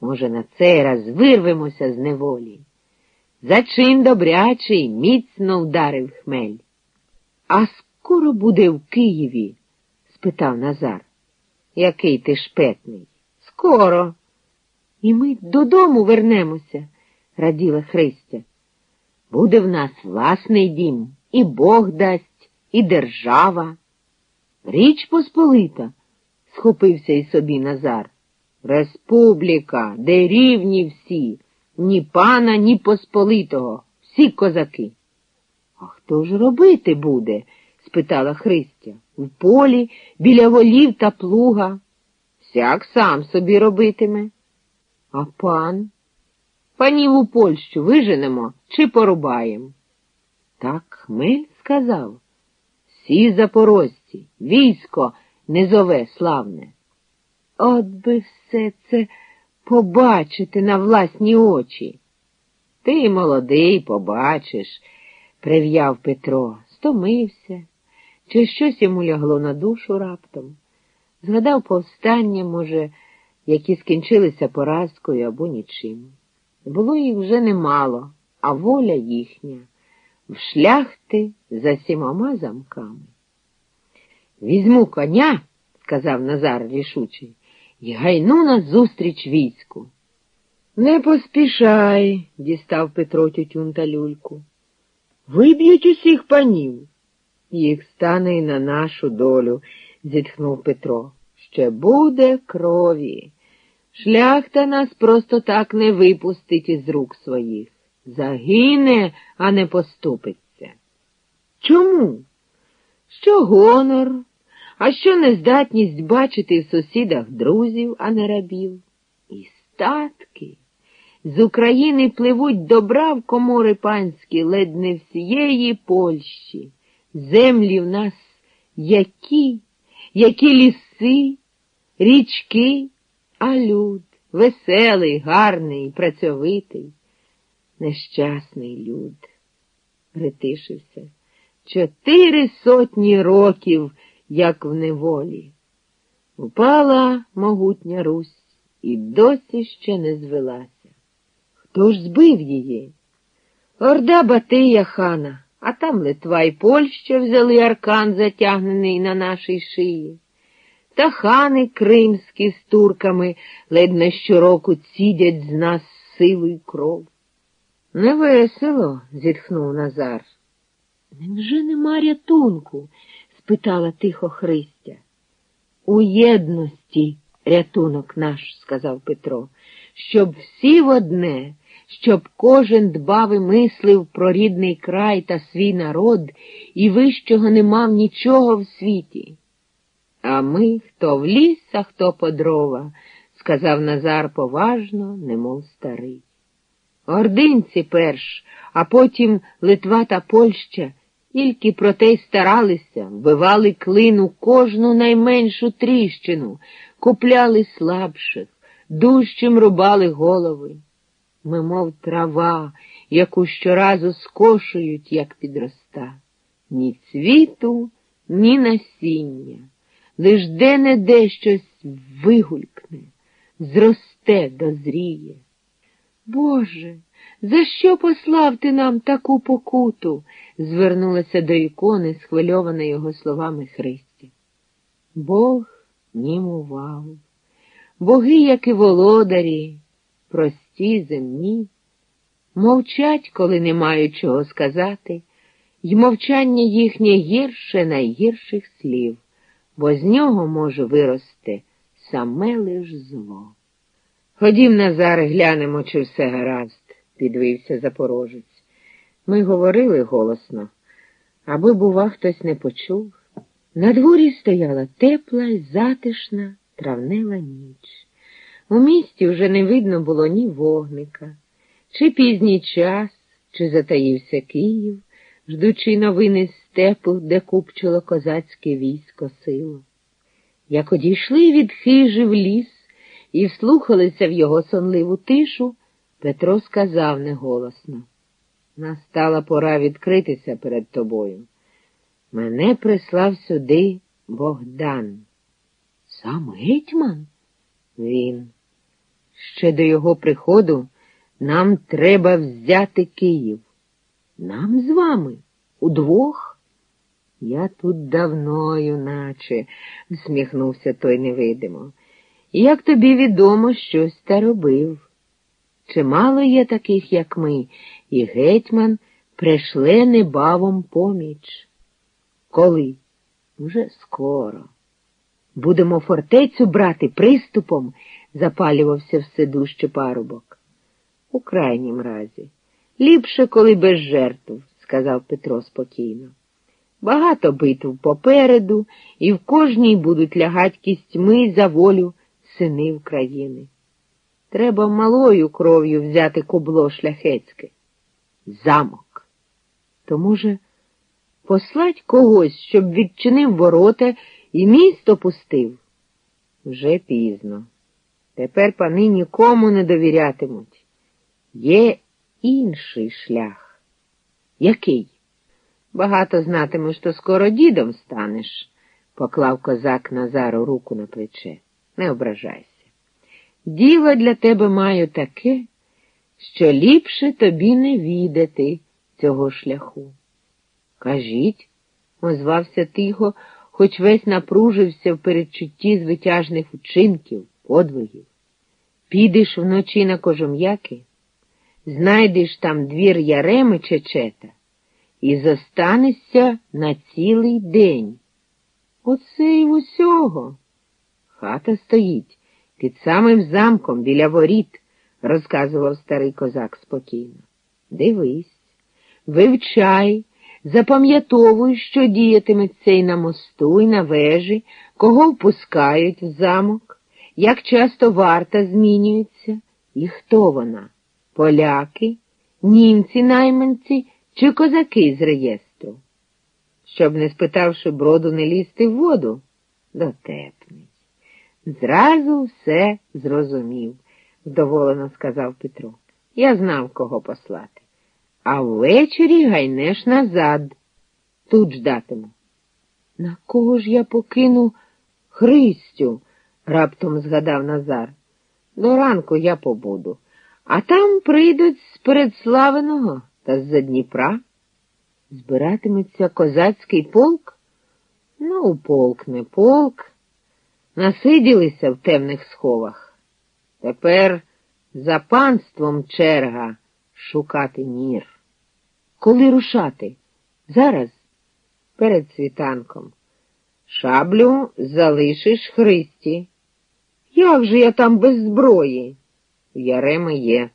Може, на цей раз вирвемося з неволі. Зачин добрячий міцно вдарив хмель. А скоро буде в Києві? спитав Назар. Який ти шпетний? Скоро. І ми додому вернемося, раділа Христя. Буде в нас власний дім, і Бог дасть, і держава. Річ Посполита, схопився і собі Назар. Республіка, де рівні всі, ні пана, ні посполитого, всі козаки. А хто ж робити буде? спитала Христя. В полі, біля волів та плуга. Всяк сам собі робитиме. А пан? Панів у Польщу виженемо чи порубаємо? Так хмель сказав. Всі запорожці, військо низове славне. От би все це побачити на власні очі. Ти, молодий, побачиш, прив'яв Петро, стомився, чи щось йому лягло на душу раптом. Згадав повстання, може, які скінчилися поразкою або нічим. Було їх вже немало, а воля їхня в шляхти за сімома замками. Візьму коня, сказав Назар рішучий, і гайну назустріч війську. Не поспішай, дістав Петро тютюн та люльку. Виб'ють усіх панів. Їх стане і на нашу долю, зітхнув Петро. Ще буде крові. Шляхта нас просто так не випустить із рук своїх. Загине, а не поступиться. Чому? Що гонор, а що нездатність бачити в сусідах друзів, а не рабів? І статки. З України пливуть добра в комори панські, ледь не всієї Польщі. Землі в нас які, які ліси, річки, а люд веселий, гарний, працьовитий, нещасний люд. Притишився. Чотири сотні років, як в неволі. Упала могутня Русь і досі ще не звелася. Хто ж збив її? Орда Батия хана, а там Литва і Польща взяли аркан, затягнений на нашій шиї. Та хани кримські з турками ледь не щороку цідять з нас силу й кров. Невесело, зітхнув Назар. Невже нема рятунку? Спитала тихо Христя. У єдності рятунок наш, сказав Петро, щоб всі в одне, щоб кожен дбав і мислив про рідний край та свій народ і вищого не мав нічого в світі. А ми хто в ліс, а хто по дрова, сказав Назар поважно, немов старий. Ординці перш, а потім Литва та Польща тільки про те й старалися, вбивали клину кожну найменшу тріщину, купляли слабших, дужчим рубали голови. Ми, мов трава, яку щоразу скошують, як підроста. Ні цвіту, ні насіння, лиш де не де щось вигулькне, зросте, дозріє. Боже, за що послав ти нам таку покуту? звернулася до ікони, схвильована його словами Христі. Бог німував. Боги, як і володарі, прості, земні, мовчать, коли не мають чого сказати, й мовчання їхнє гірше найгірших слів, бо з нього може вирости саме лиш зло. Ходім, Назар, глянемо, чи все гаразд, підвився запорожець. Ми говорили голосно, аби, бува, хтось не почув. На дворі стояла тепла й затишна травнева ніч. У місті вже не видно було ні вогника, чи пізній час, чи затаївся Київ, ждучи новини степу, де купчило козацьке військо силу. Як одійшли від хижі в ліс і вслухалися в його сонливу тишу, Петро сказав неголосно. Настала пора відкритися перед тобою. Мене прислав сюди Богдан. Сам гетьман? Він. Ще до його приходу нам треба взяти Київ. Нам з вами удвох? Я тут давно, юначе, всміхнувся той невидимо. Як тобі відомо, щось та робив. Чимало є таких, як ми, і гетьман пришле небавом поміч. Коли? Вже скоро. Будемо фортецю брати приступом, запалювався все дужче парубок. У крайнім разі. Ліпше, коли без жертв, сказав Петро спокійно. Багато битв попереду, і в кожній будуть лягать кістьми за волю сини України. Треба малою кров'ю взяти кубло шляхецьке. Замок. То, може, послать когось, щоб відчинив ворота і місто пустив? Вже пізно. Тепер пани нікому не довірятимуть. Є інший шлях. Який? Багато знатимеш, що скоро дідом станеш, поклав козак Назару руку на плече. Не ображайся. Діло для тебе маю таке, що ліпше тобі не відати цього шляху. Кажіть, озвався тихо, хоч весь напружився в передчутті звитяжних учинків, подвигів. Підеш вночі на кожум'яки, знайдеш там двір яреми чечета і зостанешся на цілий день. Оце й усього. Хата стоїть під самим замком біля воріт, розказував старий козак спокійно. Дивись, вивчай, запам'ятовуй, що діятиметься й на мосту, і на вежі, кого впускають в замок, як часто варта змінюється, і хто вона поляки, німці найманці чи козаки з реєстру. Щоб, не спитавши броду, не лізти в воду, дотепний. Зразу все зрозумів, вдоволено сказав Петро. Я знав, кого послати. А ввечері гайнеш назад. Тут ждатиму. На кого ж я покину Христю? раптом згадав Назар. До ранку я побуду, а там прийдуть з передславеного та з-за Дніпра. Збиратиметься козацький полк? Ну, полк не полк насиділися в темних сховах. Тепер за панством черга шукати мір. Коли рушати? Зараз? Перед світанком. Шаблю залишиш Христі. Як же я там без зброї? Яреми є.